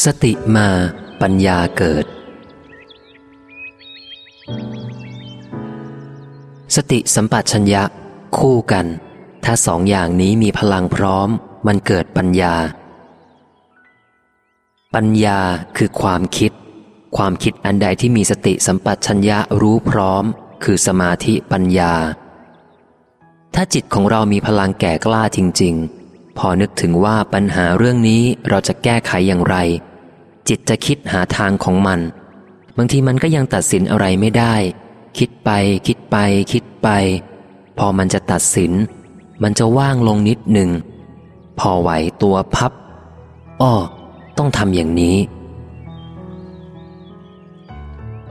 สติมาปัญญาเกิด สติสัมปชัญญะ คู่กัน ถ้าสองอย่างนี้มีพลังพร้อม มันเกิดปัญญา ปัญญาคือความคิด ความคิดอันใดที่มีสติสัมปชัญญะรู้พร้อม คือสมาธิปัญญา ถ้าจิตของเรามีพลังแก่กล้าจริง ๆ พอนึกถึงว่าปัญหาเรื่องนี้เราจะแก้ไขอย่างไร จิตจะคิดหาทางของมัน บางทีมันก็ยังตัดสินอะไรไม่ได้ คิดไป คิดไป คิดไป พอมันจะตัดสิน มันจะว่างลงนิดหนึ่ง พอไหวตัวพับ อ้อ ต้องทำอย่างนี้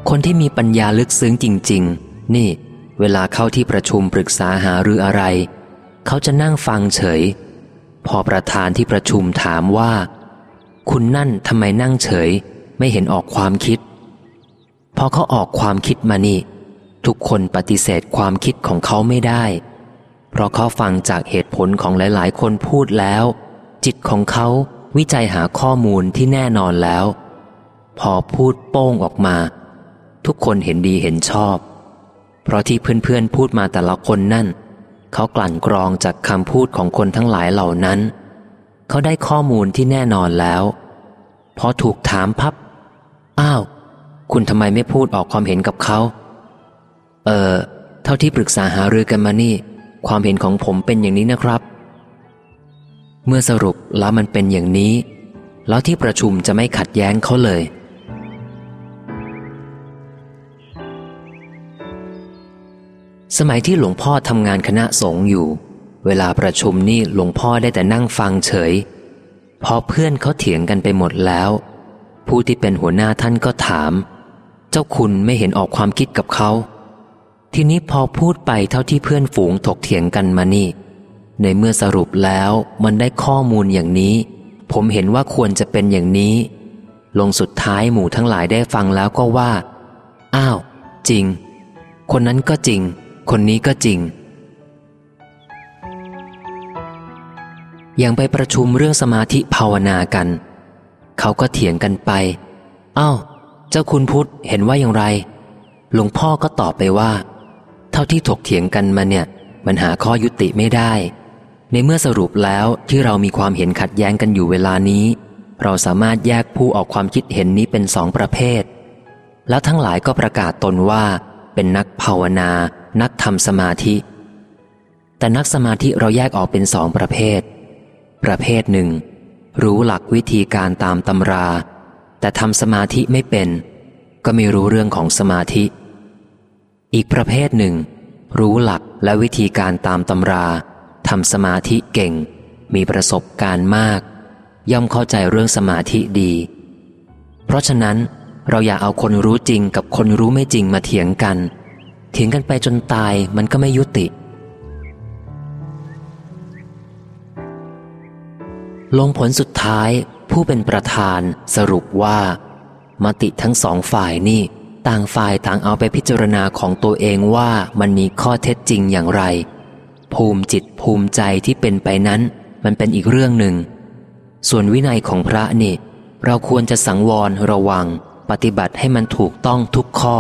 คนที่มีปัญญาลึกซึ้งจริง ๆ นี่ เวลาเข้าที่ประชุมปรึกษาหารืออะไร เขาจะนั่งฟังเฉย พอประธานที่ประชุมถามว่า คุณนั่นทำไมนั่งเฉย ไม่เห็นออกความคิด พอเขาออกความคิดมานี่ ทุกคนปฏิเสธความคิดของเขาไม่ได้ เพราะเขาฟังจากเหตุผลของหลาย ๆ คนพูดแล้ว จิตของเขาวิจัยหาข้อมูลที่แน่นอนแล้ว พอพูดโป้งออกมา ทุกคนเห็นดีเห็นชอบ เพราะที่เพื่อนๆพูดมาแต่ละคนนั่น เขากลั่นกรองจากคำพูดของคนทั้งหลายเหล่านั้น เขาได้ข้อมูลที่แน่นอนแล้วพอถูกถามพับ อ้าว คุณทำไมไม่พูดออกความเห็นกับเขา เออเท่าที่ปรึกษาหารือกันมานี่ ความเห็นของผมเป็นอย่างนี้นะครับ เมื่อสรุปแล้วมันเป็นอย่างนี้ แล้วที่ประชุมจะไม่ขัดแย้งเขาเลยสมัยที่หลวงพ่อทำงานคณะสงฆ์อยู่ เวลาประชุมนี่หลวงพ่อได้แต่นั่งฟังเฉย พอเพื่อนเขาเถียงกันไปหมดแล้ว ผู้ที่เป็นหัวหน้าท่านก็ถาม เจ้าคุณไม่เห็นออกความคิดกับเขา ทีนี้พอพูดไปเท่าที่เพื่อนฝูงถกเถียงกันมานี่ ในเมื่อสรุปแล้วมันได้ข้อมูลอย่างนี้ ผมเห็นว่าควรจะเป็นอย่างนี้ ลงสุดท้ายหมู่ทั้งหลายได้ฟังแล้วก็ว่า อ้าว จริง คนนั้นก็จริง คนนี้ก็จริง อย่างไปประชุมเรื่องสมาธิภาวนากัน เขาก็เถียงกันไปอ้าวเจ้าคุณพุทธเห็นว่าอย่างไร หลวงพ่อก็ตอบไปว่า เท่าที่ถกเถียงกันมาเนี่ย มันหาข้อยุติไม่ได้ ในเมื่อสรุปแล้วที่เรามีความเห็นขัดแย้งกันอยู่เวลานี้ เราสามารถแยกผู้ออกความคิดเห็นนี้เป็นสองประเภท แล้วทั้งหลายก็ประกาศตนว่า เป็นนักภาวนา นักทำสมาธิ แต่นักสมาธิเราแยกออกเป็นสองประเภท ประเภทหนึ่ง รู้หลักวิธีการตามตำรา แต่ทำสมาธิไม่เป็น ก็ไม่รู้เรื่องของสมาธิ อีกประเภทหนึ่ง รู้หลักและวิธีการตามตำราทำสมาธิเก่ง มีประสบการณ์มาก ย่อมเข้าใจเรื่องสมาธิดี เพราะฉะนั้นเราอย่าเอาคนรู้จริงกับคนรู้ไม่จริงมาเถียงกัน เถียงกันไปจนตายมันก็ไม่ยุติ ลงผลสุดท้ายผู้เป็นประธานสรุปว่า มติทั้งสองฝ่ายนี่ ต่างฝ่ายต่างเอาไปพิจารณาของตัวเองว่ามันมีข้อเท็จจริงอย่างไร ภูมิจิตภูมิใจที่เป็นไปนั้น มันเป็นอีกเรื่องหนึ่ง ส่วนวินัยของพระนี่ เราควรจะสังวรระวัง ปฏิบัติให้มันถูกต้องทุกข้อ